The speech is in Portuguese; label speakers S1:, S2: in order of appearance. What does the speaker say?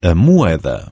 S1: a moeda.